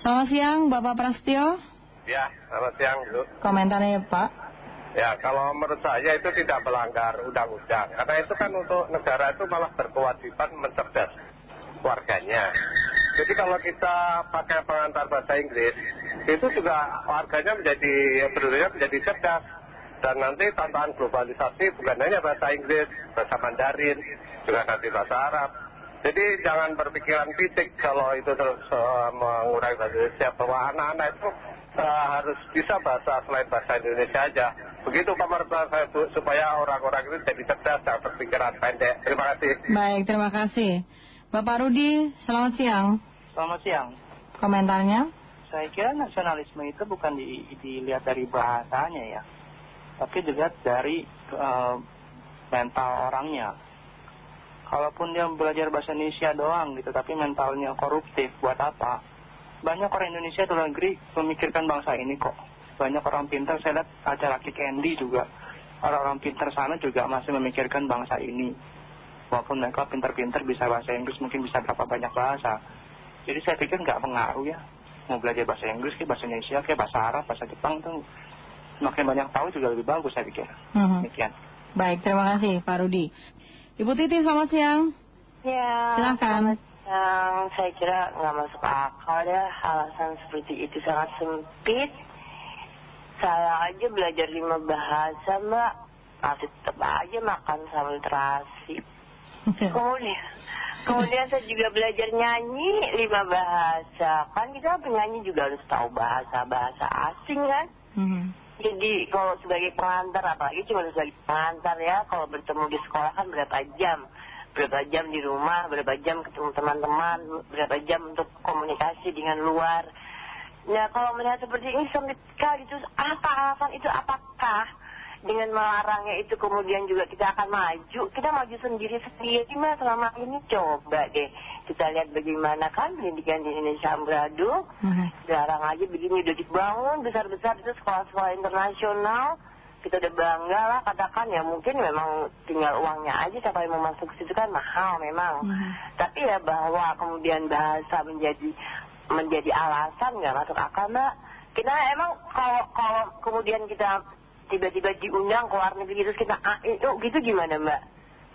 Selamat siang, Bapak Prasetyo. Ya, selamat siang, Bu. Komentarnya, Pak. Ya, kalau menurut saya itu tidak melanggar undang-undang. Karena itu kan untuk negara itu malah berkewajiban mencerdas warganya. Jadi kalau kita pakai pengantar bahasa Inggris, itu juga warganya menjadi, penduduknya menjadi cerdas. Dan nanti tantangan globalisasi bukan hanya bahasa Inggris, bahasa Mandarin, juga nanti bahasa Arab. Jadi jangan berpikiran titik kalau itu terus uh, mengurangi bahasa Indonesia. Bahwa anak-anak itu uh, harus bisa bahasa selain bahasa Indonesia aja. Begitu komentar saya Bu, supaya orang-orang itu jadi cerdas dan berpikiran pendek. Terima kasih. Baik, terima kasih. Bapak Rudi, selamat siang. Selamat siang. Komentarnya? Saya kira nasionalisme itu bukan di, dilihat dari bahasanya ya, tapi dilihat dari uh, mental orangnya. Kalaupun dia belajar bahasa Indonesia doang gitu, tapi mentalnya koruptif, buat apa? Banyak orang Indonesia di luar negeri memikirkan bangsa ini kok. Banyak orang pintar, saya lihat acara Kick Andy juga. Orang-orang pintar sana juga masih memikirkan bangsa ini. Walaupun mereka pintar-pintar bisa bahasa Inggris, mungkin bisa berapa banyak bahasa. Jadi saya pikir nggak pengaruh ya. Mau belajar bahasa Inggris, kayak bahasa Indonesia, kayak bahasa Arab, bahasa Jepang tuh. Makin banyak tahu juga lebih bagus saya pikir. Mhm. Demikian. Baik, terima kasih Pak Rudi. Ibu Titi, selamat siang. Ya, Silahkan. yang saya kira nggak masuk akal ya alasan seperti itu sangat sempit. Saya aja belajar lima bahasa mbak, masih tetap aja makan sambil terasi. Kemudian, kemudian saya juga belajar nyanyi lima bahasa. Kan kita penyanyi juga harus tahu bahasa-bahasa asing kan. Mhm. Jadi kalau sebagai pengantar, apalagi cuma sebagai pengantar ya, kalau bertemu di sekolah kan berapa jam? Berapa jam di rumah, berapa jam ketemu teman-teman, berapa jam untuk komunikasi dengan luar. Nah kalau melihat seperti ini sempit sekali, itu apa alasan itu apakah dengan melarangnya itu kemudian juga kita akan maju, kita maju sendiri-sendiri mas selama ini coba deh kita lihat bagaimana kan pendidikan di Indonesia amburadul Mhm. Jarang aja begini udah dibangun besar-besar itu sekolah-sekolah internasional. Kita udah bangga lah katakan ya mungkin memang tinggal uangnya aja siapa yang mau masuk ke situ kan mahal memang. Mhm. Tapi ya bahwa kemudian bahasa menjadi menjadi alasan nggak masuk akal mbak. Kita emang kalau kalau kemudian kita tiba-tiba diundang ke luar negeri terus kita ah, itu gitu gimana mbak?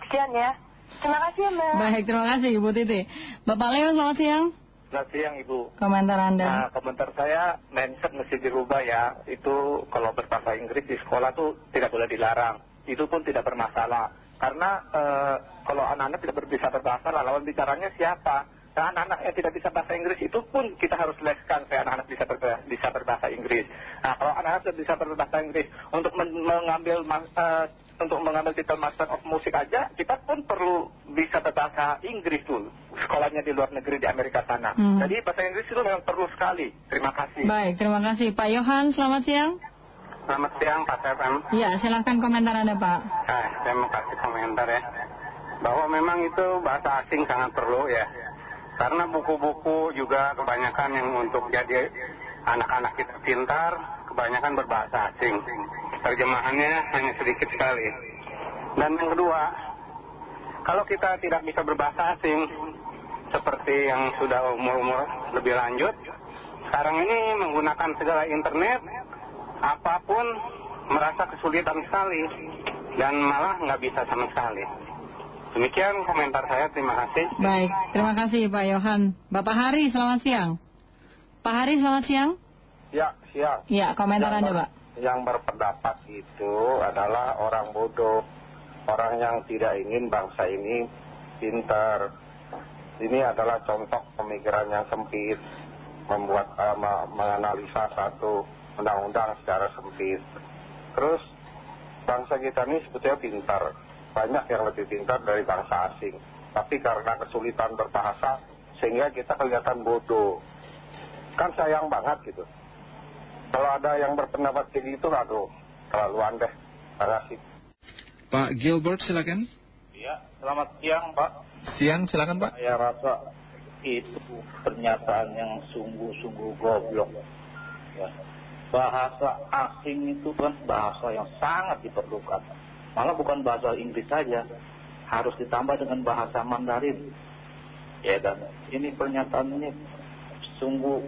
Kesian ya. Terima kasih ya mbak. Baik, terima kasih Ibu Titi. Bapak Leo, selamat siang. Selamat siang Ibu. Komentar Anda. Nah, komentar saya mindset mesti dirubah ya. Itu kalau berbahasa Inggris di sekolah tuh tidak boleh dilarang. Itu pun tidak bermasalah. Karena eh, kalau anak-anak tidak bisa berbahasa, lawan bicaranya siapa? Nah, anak-anak yang tidak bisa bahasa Inggris itu pun kita harus leskan supaya anak-anak bisa, berba- bisa berbahasa Inggris. Nah, kalau anak-anak sudah bisa berbahasa Inggris untuk men- mengambil eh, untuk mengambil titel Master of Music aja, kita pun perlu bisa berbahasa Inggris dulu. Sekolahnya di luar negeri di Amerika sana. Hmm. Jadi bahasa Inggris itu memang perlu sekali. Terima kasih. Baik, terima kasih. Pak Yohan, selamat siang. Selamat siang Pak FM. Ya, silahkan komentar Anda Pak. Nah, saya mau kasih komentar ya. Bahwa memang itu bahasa asing sangat perlu ya. Karena buku-buku juga kebanyakan yang untuk jadi anak-anak kita pintar, kebanyakan berbahasa asing. Terjemahannya hanya sedikit sekali. Dan yang kedua, kalau kita tidak bisa berbahasa asing, seperti yang sudah umur-umur lebih lanjut, sekarang ini menggunakan segala internet, apa pun merasa kesulitan sekali dan malah nggak bisa sama sekali. Demikian komentar saya, terima kasih. Baik, terima kasih Pak Yohan. Bapak Hari, selamat siang. Pak Hari, selamat siang. Ya, siap. Ya, komentar Anda Pak. Yang berpendapat itu adalah orang bodoh, orang yang tidak ingin bangsa ini pintar. Ini adalah contoh pemikiran yang sempit, membuat eh, me- menganalisa satu undang-undang secara sempit. Terus bangsa kita ini sebetulnya pintar, banyak yang lebih pintar dari bangsa asing. Tapi karena kesulitan berbahasa, sehingga kita kelihatan bodoh. Kan sayang banget gitu. Kalau ada yang berpendapat kayak gitu, aduh, terlaluan deh. Terima kasih. Pak Gilbert silakan. Iya, selamat siang Pak. Siang silakan Pak. Saya rasa itu pernyataan yang sungguh-sungguh goblok. Ya. Bahasa asing itu kan bahasa yang sangat diperlukan. Malah bukan bahasa Inggris saja, harus ditambah dengan bahasa Mandarin. Ya dan ini pernyataan ini sungguh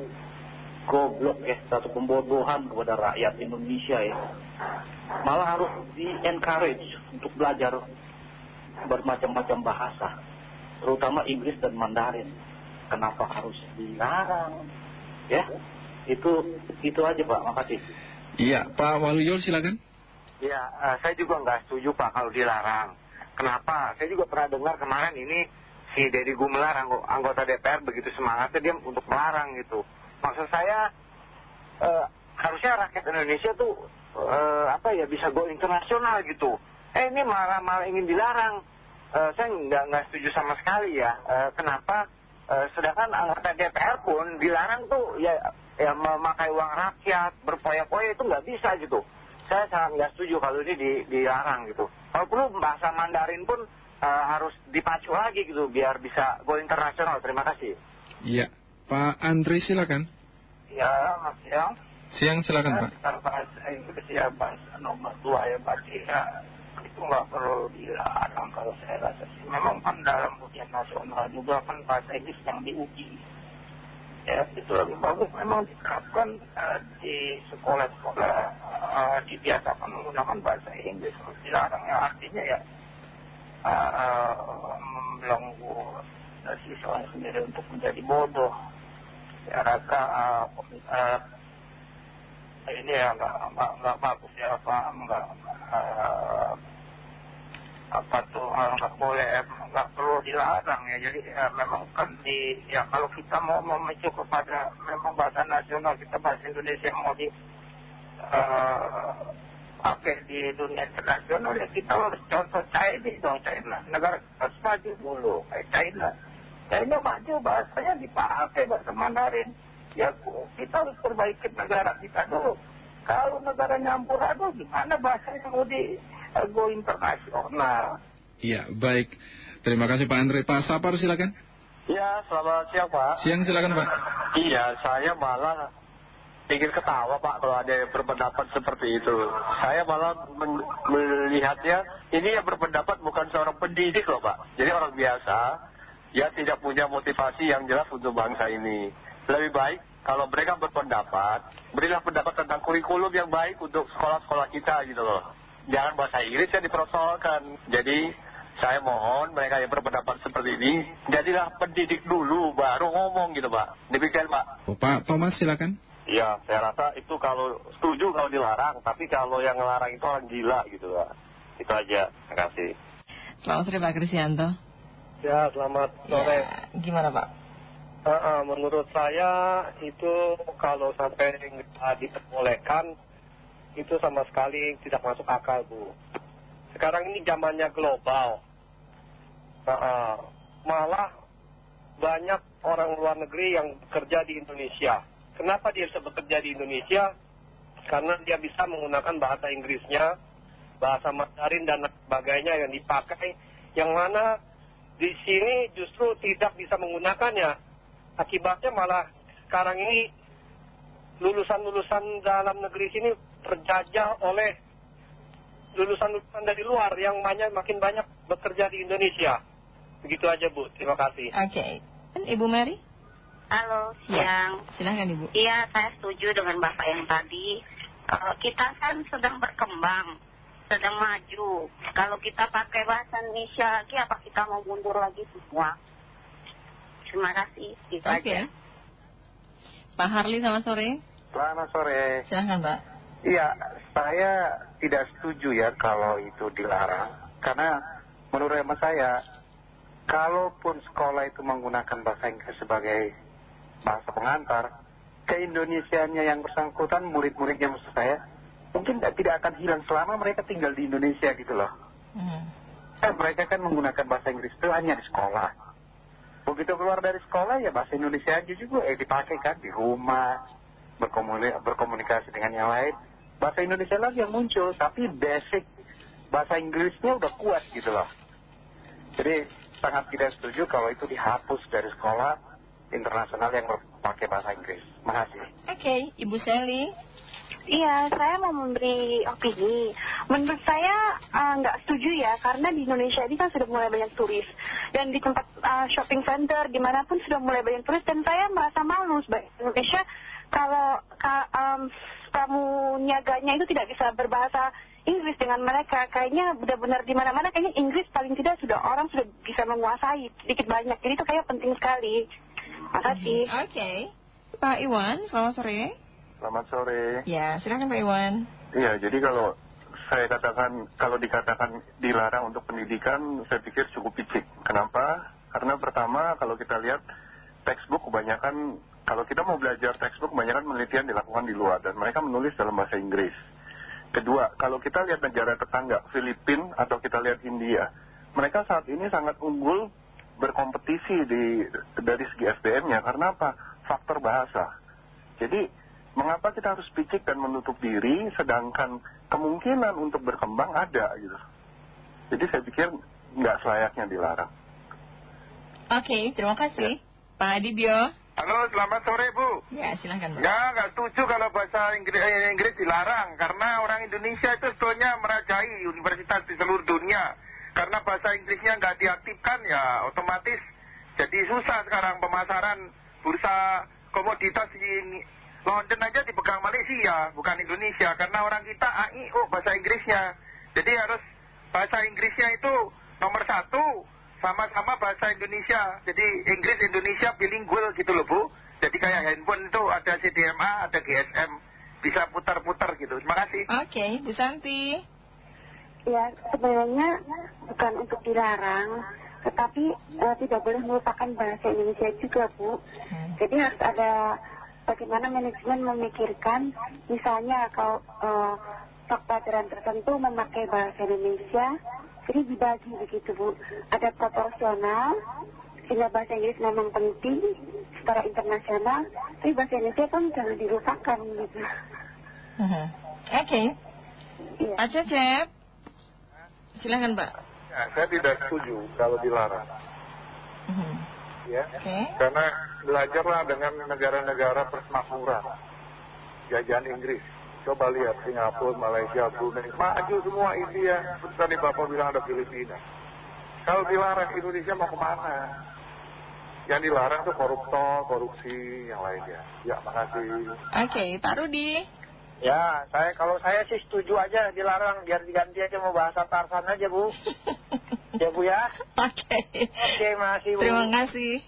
goblok ya, satu pembodohan kepada rakyat Indonesia ya. Malah harus di-encourage untuk belajar bermacam-macam bahasa, terutama Inggris dan Mandarin. Kenapa harus dilarang? Ya, itu itu aja Pak, makasih. Iya, Pak Waluyo silakan. Ya, eh, saya juga nggak setuju Pak kalau dilarang. Kenapa? Saya juga pernah dengar kemarin ini si Deddy Gumelar, anggo- anggota DPR, begitu semangatnya dia untuk melarang gitu. Maksud saya, eh, harusnya rakyat Indonesia tuh eh, apa ya bisa go internasional gitu. Eh ini malah malah ingin dilarang. Saya nggak nggak setuju sama sekali ya. Eh, kenapa? Sedangkan anggota DPR pun dilarang tuh ya ya memakai uang rakyat berpoya-poya itu nggak bisa gitu. Saya sangat nggak setuju kalau ini di, dilarang gitu. Kalau perlu bahasa Mandarin pun eh, harus dipacu lagi gitu biar bisa go internasional. Terima kasih. Iya, Pak Andri silakan. Ya, Mas ya. Siang silakan Pak. Sekitar bahasa Inggris ya bahasa nomor dua ya berarti ya itu nggak perlu dilarang kalau saya rasa sih. Memang kan dalam ujian nasional juga kan bahasa Inggris yang diuji. Ya itu lebih bagus memang diterapkan eh, di sekolah-sekolah eh, dibiasakan menggunakan bahasa Inggris. Dilarang ya artinya ya eh, membelenggu siswa sendiri untuk menjadi bodoh. Saya rasa ini ya nggak bagus ya apa nggak apa tuh eh, nggak boleh nggak perlu dilarang ya. Jadi ya, memang kan di ya kalau kita mau memicu kepada memang bahasa nasional kita bahasa Indonesia mau di eh, pakai di dunia internasional ya kita harus contoh China dong China negara harus maju dulu kayak China. China maju bahasanya dipakai bahasa Mandarin. Ya kita harus perbaiki negara kita dulu. Kalau negara nyampur aduk gimana bahasanya mau di go internasional Iya, baik. Terima kasih Pak Andri. Pak Sapar silakan. Ya, selamat siang Pak. Siang silakan Pak. Iya, saya malah pikir ketawa Pak kalau ada yang berpendapat seperti itu. Saya malah men- melihatnya, ini yang berpendapat bukan seorang pendidik loh Pak. Jadi orang biasa, ya tidak punya motivasi yang jelas untuk bangsa ini. Lebih baik kalau mereka berpendapat, berilah pendapat tentang kurikulum yang baik untuk sekolah-sekolah kita gitu loh. Jangan bahasa Inggris yang dipersoalkan. Jadi saya mohon mereka yang berpendapat seperti ini, jadilah pendidik dulu baru ngomong gitu Pak. Demikian Pak. Oh, Pak Thomas silakan. Ya, saya rasa itu kalau setuju kalau dilarang, tapi kalau yang ngelarang itu orang gila gitu Pak. Itu aja, terima kasih. Selamat sore Pak Krisyanto. Ya, selamat Ya, gimana Pak? menurut saya itu kalau sampai nggak diperbolehkan, itu sama sekali tidak masuk akal Bu. Sekarang ini zamannya global. Uh, malah banyak orang luar negeri yang bekerja di Indonesia. Kenapa dia bisa bekerja di Indonesia? Karena dia bisa menggunakan bahasa Inggrisnya, bahasa Mandarin dan sebagainya yang dipakai, yang mana di sini justru tidak bisa menggunakannya. Akibatnya malah sekarang ini lulusan-lulusan dalam negeri sini terjajah oleh lulusan-lulusan dari luar yang banyak, makin banyak bekerja di Indonesia. Begitu aja Bu, terima kasih. Oke. Ibu Mary? Halo, Ya. siang. Silahkan Ibu. Iya, saya setuju dengan Bapak yang tadi. Eh, kita kan sedang berkembang, sedang maju. Kalau kita pakai bahasa Indonesia lagi, apa kita mau mundur lagi semua? Terima kasih. Itu Oke. aja. Pak Harli selamat sore. Selamat sore. Silahkan Pak. Iya, saya tidak setuju ya kalau itu dilarang. Karena menurut hemat saya, kalaupun sekolah itu menggunakan bahasa Inggris sebagai bahasa pengantar, keindonesianya yang bersangkutan, murid-muridnya maksud saya, mungkin tidak akan hilang selama mereka tinggal di Indonesia gitu loh. Hmm. Kan mereka kan menggunakan bahasa Inggris itu hanya di sekolah. Begitu keluar dari sekolah ya bahasa Indonesia aja juga eh dipakai kan di rumah, berkomunikasi dengan yang lain. Bahasa Indonesia lagi yang muncul, tapi basic bahasa Inggrisnya udah kuat gitu loh. Jadi sangat tidak setuju kalau itu dihapus dari sekolah internasional yang berpakai bahasa Inggris. Makasih. Oke, Ibu Sally. Iya, saya mau memberi opini. Menurut saya eh, nggak setuju ya, karena di Indonesia ini kan sudah mulai banyak turis. Dan di tempat eh, shopping center, di mana pun sudah mulai banyak turis. Dan saya merasa malu sebagai Indonesia kalau ka, um, niaganya itu tidak bisa berbahasa Inggris dengan mereka, kayaknya benar-benar di mana-mana kayaknya Inggris paling tidak sudah orang sudah bisa menguasai sedikit banyak. Jadi itu kayak penting sekali. Makasih. Oke. Pak Iwan, selamat sore. Selamat sore. Ya, silakan Pak Iwan. Iya, jadi kalau saya katakan, kalau dikatakan dilarang untuk pendidikan, saya pikir cukup picik. Kenapa? Karena pertama, kalau kita lihat textbook kebanyakan, kalau kita mau belajar textbook, kebanyakan penelitian dilakukan di luar, dan mereka menulis dalam bahasa Inggris. Kedua, kalau kita lihat negara tetangga, Filipina atau kita lihat India, mereka saat ini sangat unggul berkompetisi di, dari segi SDM-nya. Karena apa? Faktor bahasa. Jadi, mengapa kita harus picik dan menutup diri, sedangkan kemungkinan untuk berkembang ada gitu. Jadi saya pikir nggak selayaknya dilarang. Oke, terima kasih. Pak Adibio. Halo, selamat sore Bu. Ya, silahkan Pak. Ya, nggak setuju kalau bahasa Inggris, eh, Inggris dilarang. Karena orang Indonesia itu sebetulnya merajai universitas di seluruh dunia. Karena bahasa Inggrisnya nggak diaktifkan ya otomatis jadi susah sekarang pemasaran bursa komoditas di London aja dipegang Malaysia, bukan Indonesia. Karena orang kita AIO bahasa Inggrisnya. Jadi harus bahasa Inggrisnya itu nomor satu sama-sama bahasa Indonesia. Jadi Inggris Indonesia bilingual gitu loh Bu. Jadi kayak handphone itu ada CDMA, ada GSM. Bisa putar-putar gitu. Terima kasih. Oke, Bu Santi. Ya, sebenarnya bukan untuk dilarang, tetapi eh, tidak boleh melupakan bahasa Indonesia juga, Bu. Jadi harus ada bagaimana manajemen memikirkan, misalnya kalau uh, pelajaran tertentu memakai bahasa Indonesia, jadi dibagi begitu Bu. Ada proporsional, sehingga bahasa Inggris memang penting secara internasional, tapi bahasa Indonesia kan jangan dilupakan gitu. Oke. Okay. Iya. Pak Cecep. Silahkan Pak. Ya, saya tidak setuju kalau dilarang. -huh. Ya, okay. karena belajarlah dengan negara-negara persemakmuran, jajahan Inggris Coba lihat Singapura, Malaysia, Brunei, maju semua India. Tadi Bapak bilang ada Filipina. Kalau dilarang Indonesia mau ke mana? Yang dilarang tuh koruptor, korupsi, yang lainnya. Ya, makasih. Oke, Pak Rudi. Ya, saya kalau saya sih setuju aja dilarang biar diganti aja mau bahasa Tarsan aja Bu. ya Bu ya. Oke. Oke, makasih Bu. Terima kasih.